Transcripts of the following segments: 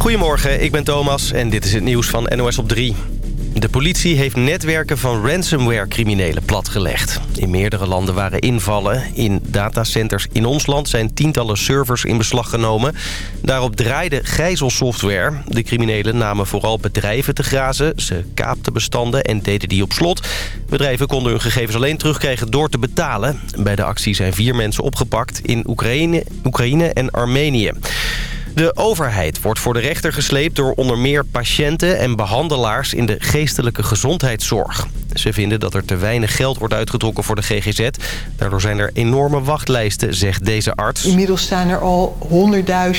Goedemorgen, ik ben Thomas en dit is het nieuws van NOS op 3. De politie heeft netwerken van ransomware-criminelen platgelegd. In meerdere landen waren invallen. In datacenters in ons land zijn tientallen servers in beslag genomen. Daarop draaide gijzelsoftware. De criminelen namen vooral bedrijven te grazen. Ze kaapten bestanden en deden die op slot. Bedrijven konden hun gegevens alleen terugkrijgen door te betalen. Bij de actie zijn vier mensen opgepakt in Oekraïne, Oekraïne en Armenië. De overheid wordt voor de rechter gesleept door onder meer patiënten en behandelaars in de geestelijke gezondheidszorg. Ze vinden dat er te weinig geld wordt uitgetrokken voor de GGZ. Daardoor zijn er enorme wachtlijsten, zegt deze arts. Inmiddels staan er al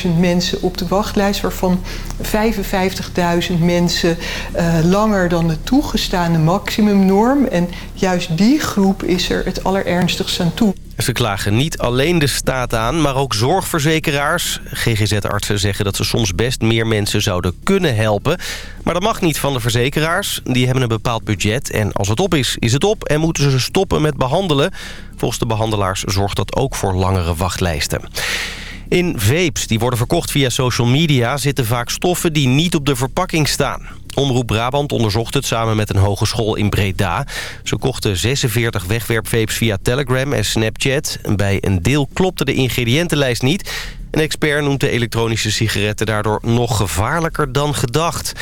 100.000 mensen op de wachtlijst... waarvan 55.000 mensen uh, langer dan de toegestaande maximumnorm. En juist die groep is er het allerernstigst aan toe. Ze klagen niet alleen de staat aan, maar ook zorgverzekeraars. GGZ-artsen zeggen dat ze soms best meer mensen zouden kunnen helpen. Maar dat mag niet van de verzekeraars. Die hebben een bepaald budget en als het op is, is het op... en moeten ze stoppen met behandelen. Volgens de behandelaars zorgt dat ook voor langere wachtlijsten. In vapes, die worden verkocht via social media... zitten vaak stoffen die niet op de verpakking staan. Omroep Brabant onderzocht het samen met een hogeschool in Breda. Ze kochten 46 wegwerpvapes via Telegram en Snapchat. Bij een deel klopte de ingrediëntenlijst niet... Een expert noemt de elektronische sigaretten daardoor nog gevaarlijker dan gedacht.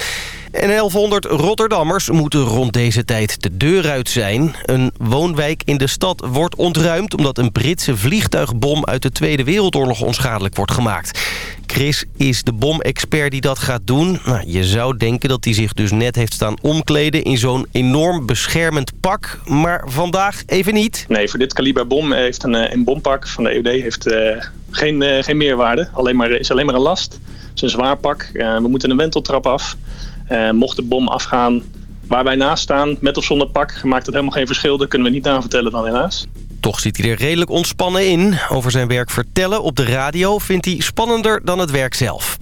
En 1100 Rotterdammers moeten rond deze tijd de deur uit zijn. Een woonwijk in de stad wordt ontruimd... omdat een Britse vliegtuigbom uit de Tweede Wereldoorlog onschadelijk wordt gemaakt. Chris is de bomexpert die dat gaat doen. Nou, je zou denken dat hij zich dus net heeft staan omkleden... in zo'n enorm beschermend pak. Maar vandaag even niet. Nee, voor dit kaliber bom heeft een, eh, een bompak van de EOD... heeft uh, geen, uh, geen meerwaarde. Alleen maar, is alleen maar een last. Het is een zwaar pak. We moeten een wenteltrap af. Uh, mocht de bom afgaan waar wij naast staan, met of zonder pak, maakt het helemaal geen verschil. Dat kunnen we niet aanvertellen dan helaas. Toch zit hij er redelijk ontspannen in. Over zijn werk vertellen op de radio vindt hij spannender dan het werk zelf.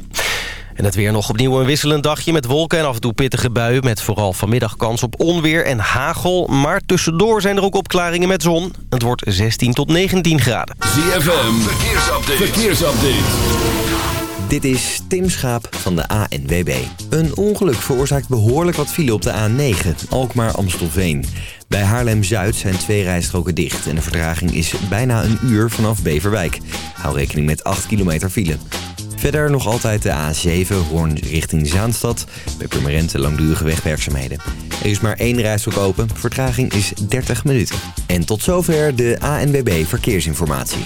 En het weer nog opnieuw een wisselend dagje met wolken en af en toe pittige buien... met vooral vanmiddag kans op onweer en hagel. Maar tussendoor zijn er ook opklaringen met zon. Het wordt 16 tot 19 graden. ZFM, verkeersupdate. verkeersupdate. Dit is Tim Schaap van de ANWB. Een ongeluk veroorzaakt behoorlijk wat file op de A9, Alkmaar-Amstelveen. Bij Haarlem-Zuid zijn twee rijstroken dicht en de vertraging is bijna een uur vanaf Beverwijk. Hou rekening met 8 kilometer file. Verder nog altijd de A7, Hoorn richting Zaanstad. Bij Purmerend langdurige wegwerkzaamheden. Er is maar één rijstrook open, vertraging is 30 minuten. En tot zover de ANWB Verkeersinformatie.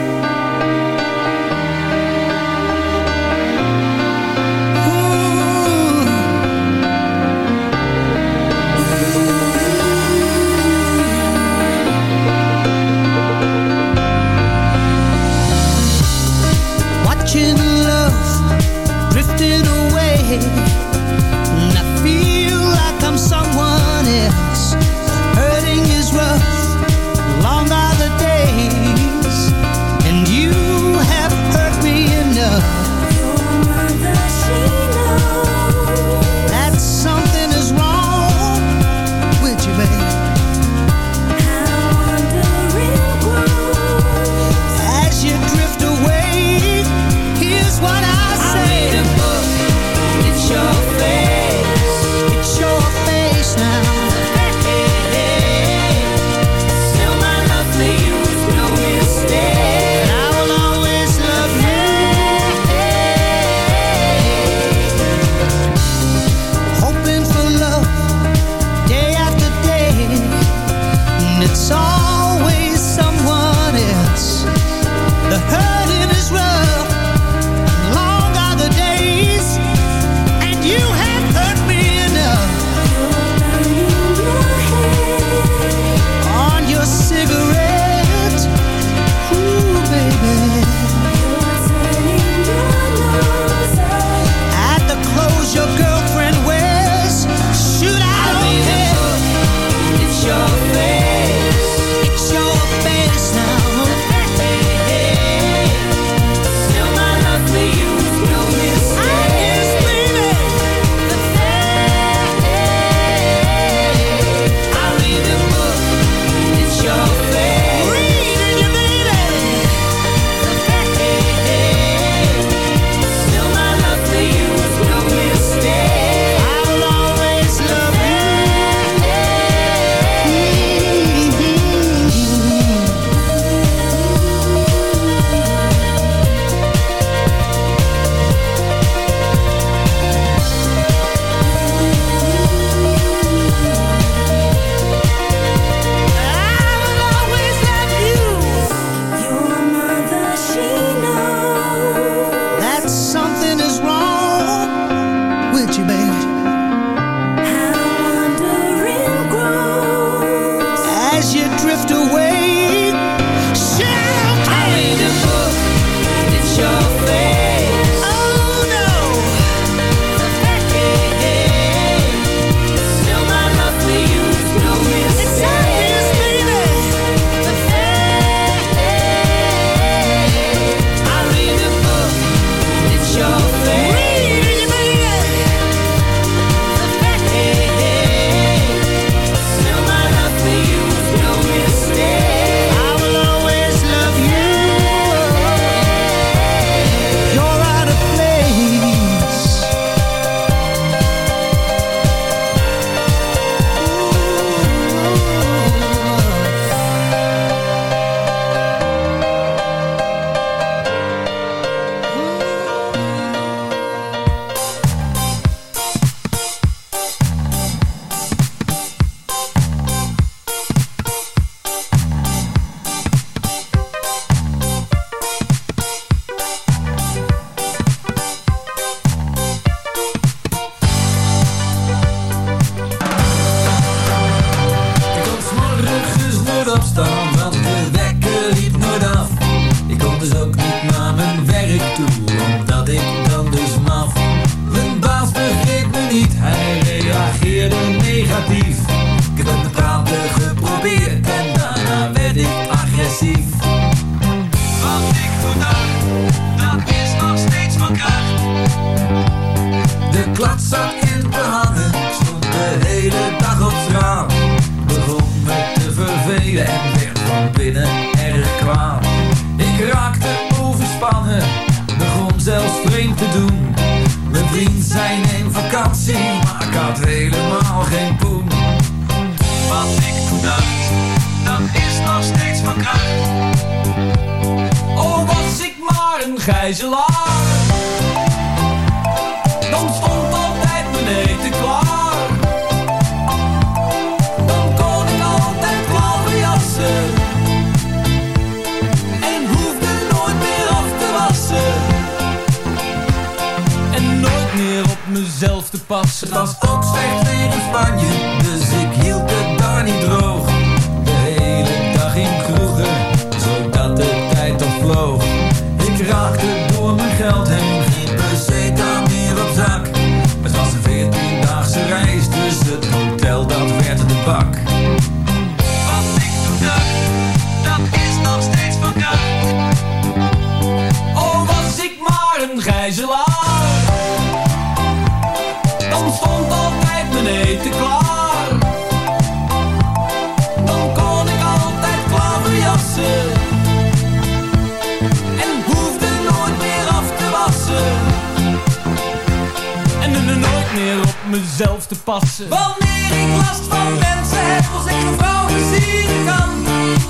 mezelf te passen. Wanneer ik last van mensen heb, als ik een vrouw zien kan.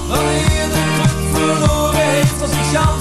Wanneer de druk verloren heeft, als ik chance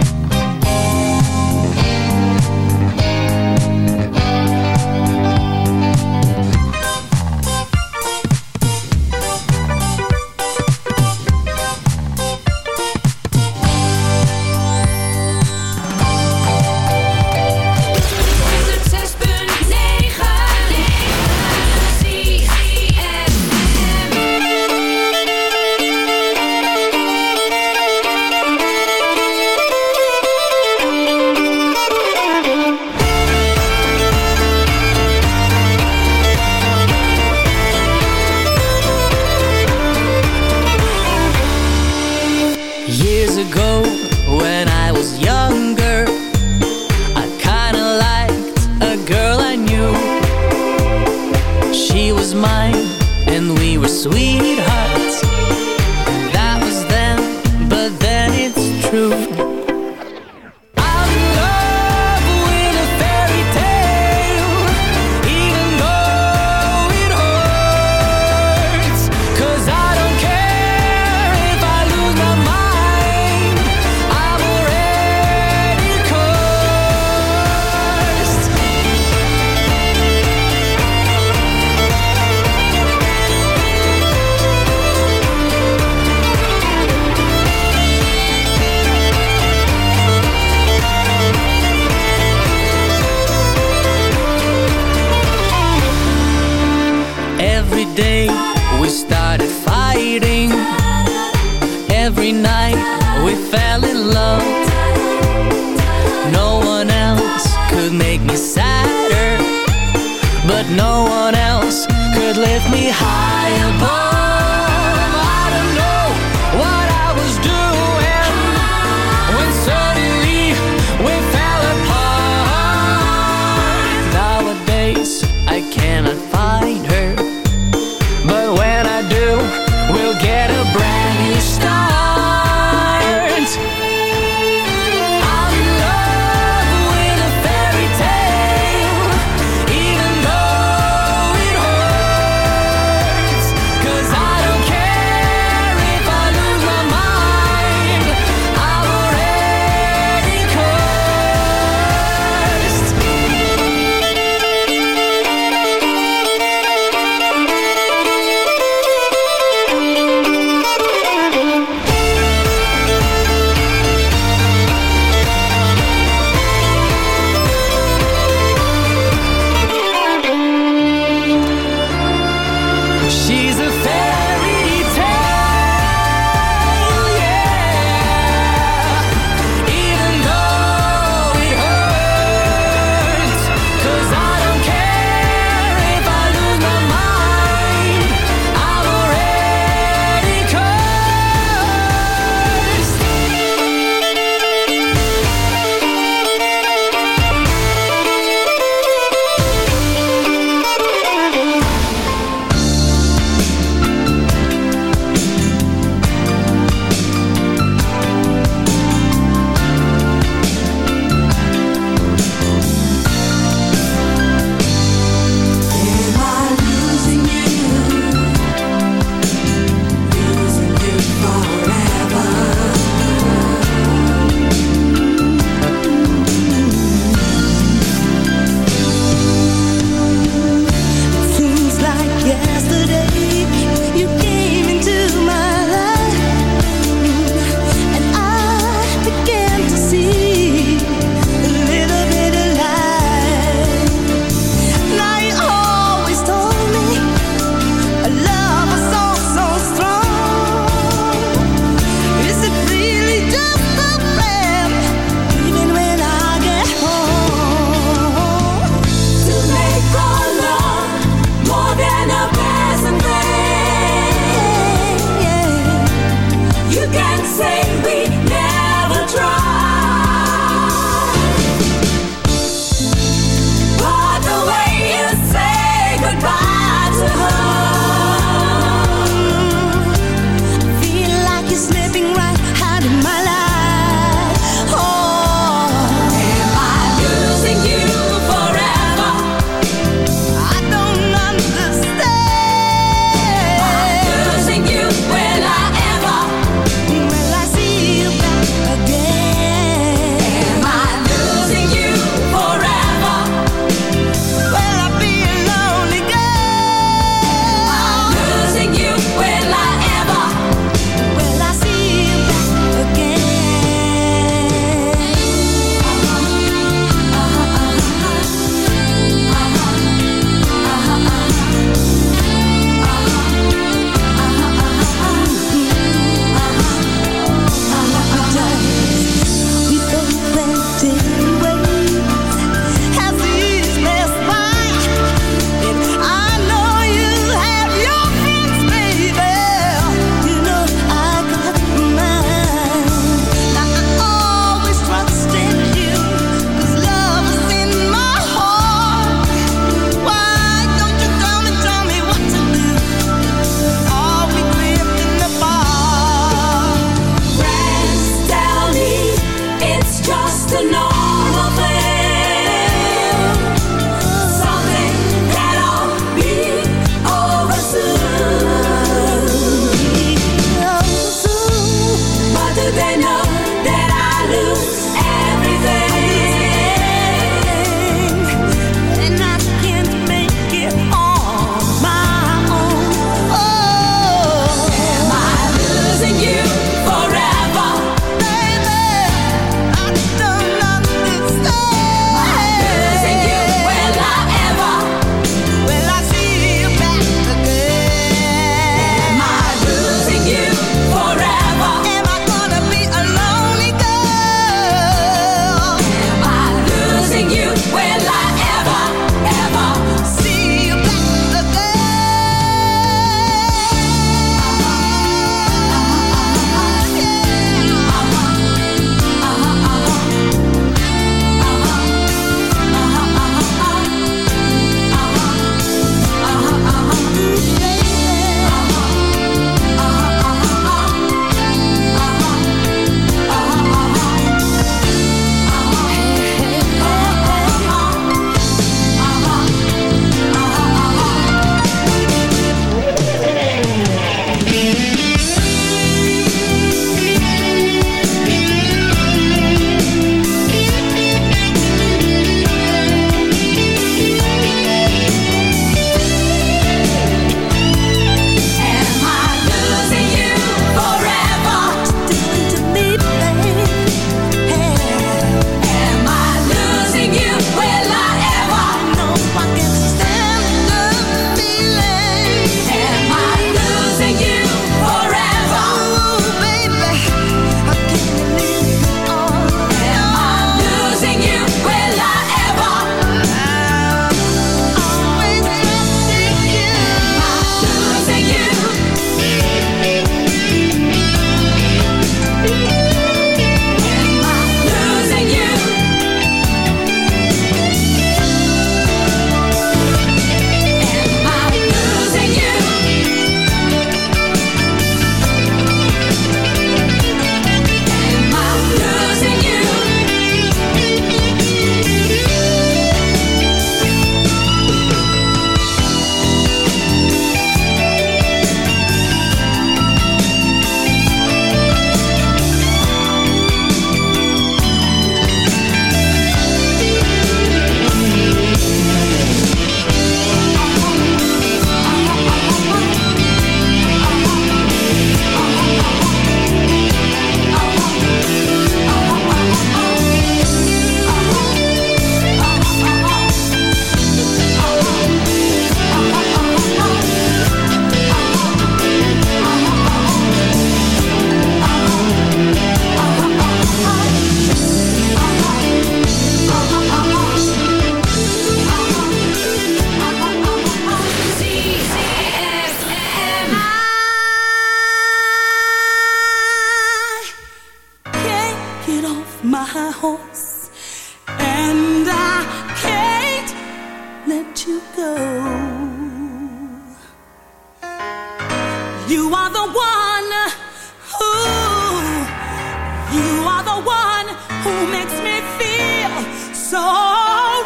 the one who makes me feel so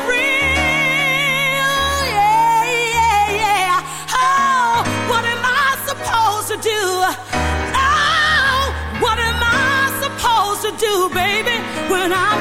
real. Yeah, yeah, yeah. Oh, what am I supposed to do? Oh, what am I supposed to do, baby, when I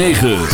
106.9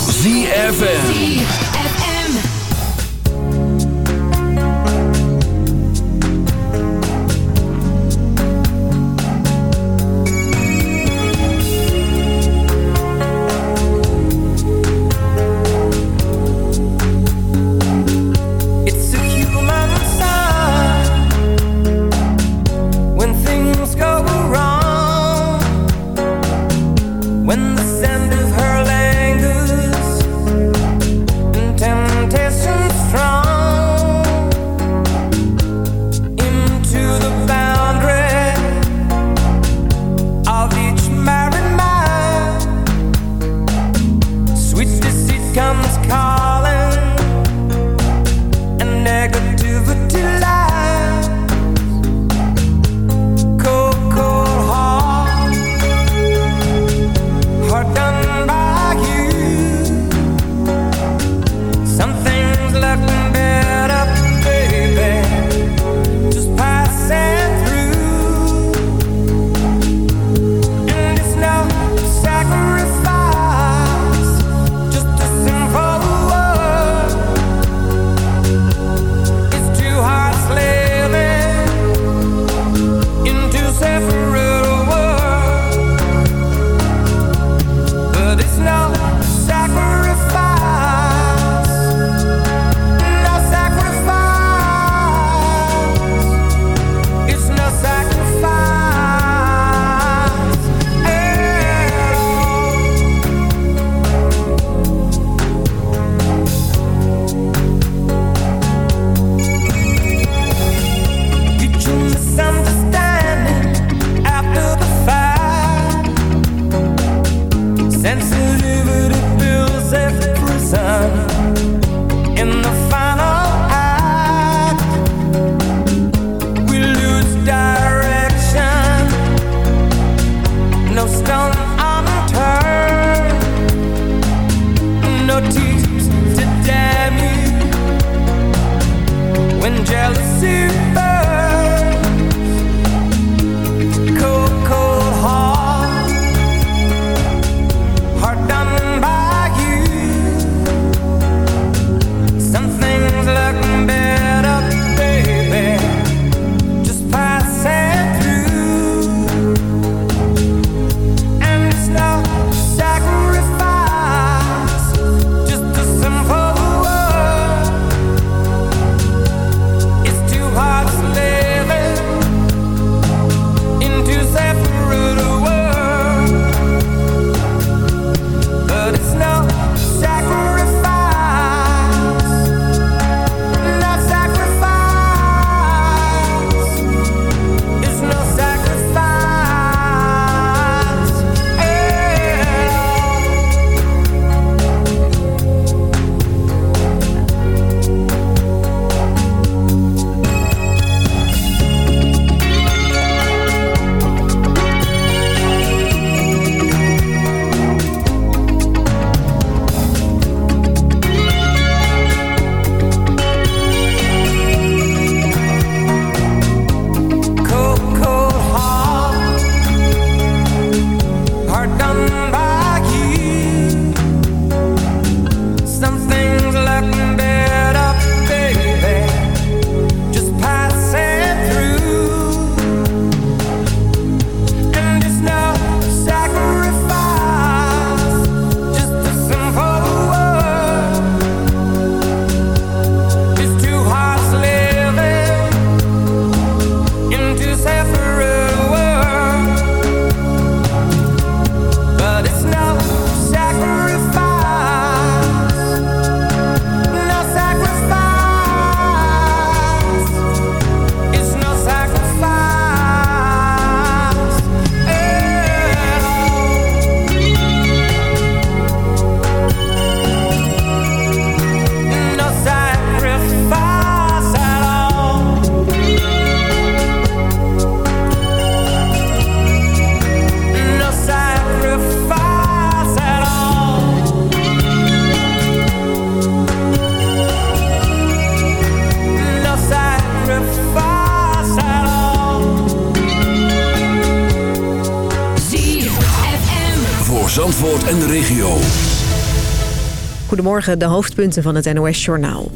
Goedemorgen, de hoofdpunten van het NOS-journaal.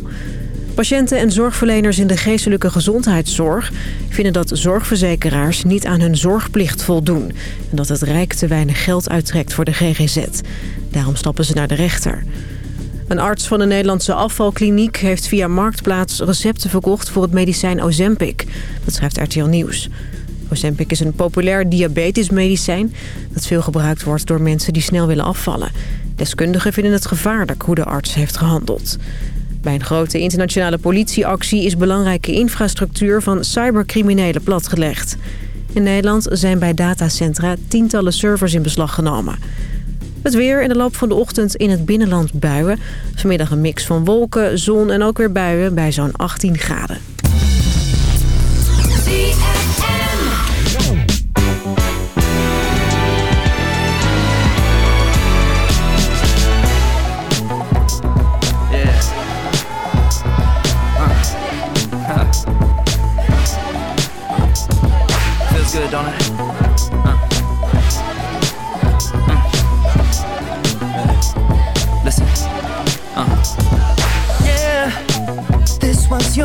Patiënten en zorgverleners in de geestelijke gezondheidszorg... vinden dat zorgverzekeraars niet aan hun zorgplicht voldoen... en dat het Rijk te weinig geld uittrekt voor de GGZ. Daarom stappen ze naar de rechter. Een arts van de Nederlandse afvalkliniek heeft via Marktplaats recepten verkocht voor het medicijn Ozempic. Dat schrijft RTL Nieuws. Ozempic is een populair diabetesmedicijn dat veel gebruikt wordt door mensen die snel willen afvallen. Deskundigen vinden het gevaarlijk hoe de arts heeft gehandeld. Bij een grote internationale politieactie is belangrijke infrastructuur van cybercriminelen platgelegd. In Nederland zijn bij datacentra tientallen servers in beslag genomen. Het weer in de loop van de ochtend in het binnenland buien. Vanmiddag een mix van wolken, zon en ook weer buien bij zo'n 18 graden.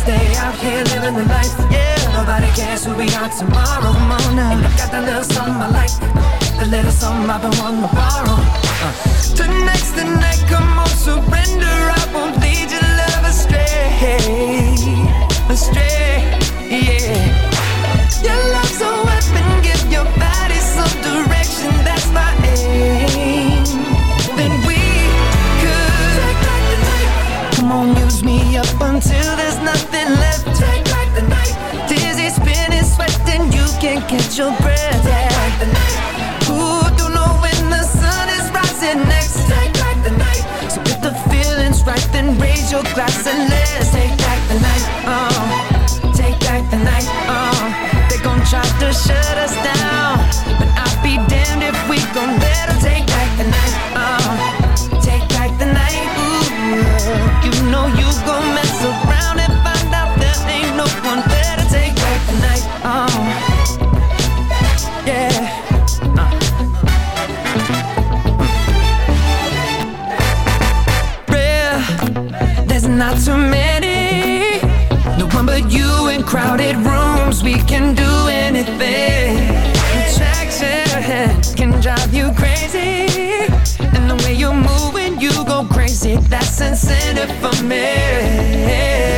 Stay out here living the life, yeah. Nobody cares who we are tomorrow. Now. And I got that little something I like, the little something I've been wanting to borrow. Uh. Tonight's the night, come on, surrender. I won't lead your love astray, astray, yeah. Your love's a weapon, give your body some direction. That's my aim. Then we could take back the night. Come on, until there's nothing left. Take back the night. Dizzy, spinning, sweating, you can't catch your breath. Take back the night. Ooh, don't know when the sun is rising next. Take back the night. So if the feeling's right, then raise your glass and let's take back the night. Oh, take back the night. Uh, oh, they gon' try to shut us down, but I'll be damned if we gon' too many. No one but you in crowded rooms. We can do anything. Attraction can drive you crazy. And the way you're moving, you go crazy. That's incentive for me.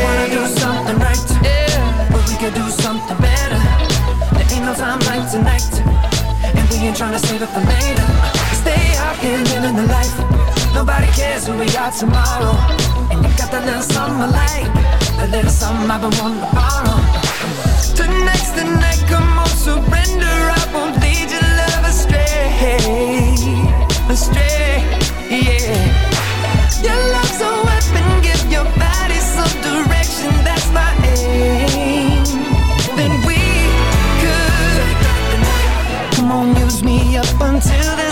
Wanna do something right, yeah. But we could do something better. There ain't no time like tonight. And we ain't trying to save it for later. Stay out here living the life. Nobody cares who we are tomorrow. And you got that little something I like. That little something I've been wanting to borrow. Tonight's the night, come on, surrender. I won't lead your love astray. Astray, yeah. Your love's a weapon, give your body some direction. That's my aim. Then we could Come on, use me up until there's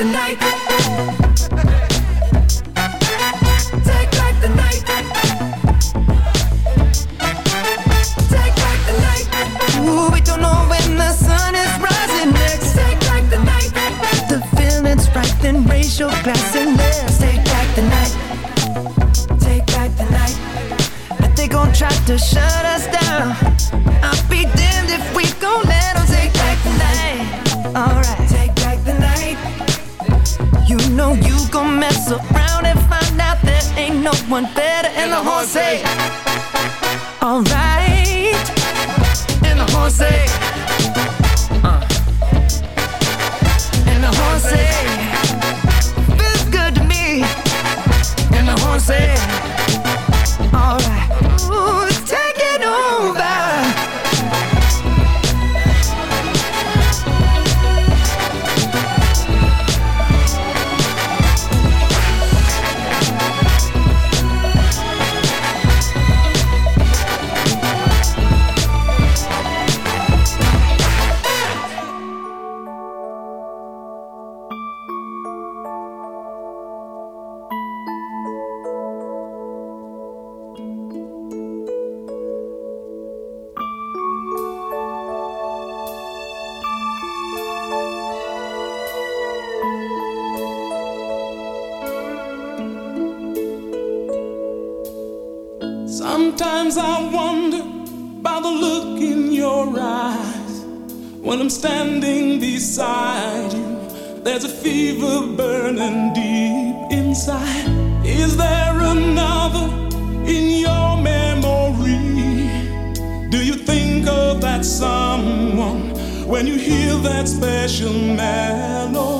Take back the night. Take back the night. Ooh, we don't know when the sun is rising next. Take back the night. The feeling's right, then raise your glass and let. take back the night. Take back the night. But they gon' try to shut up. José. when you hear that special melody.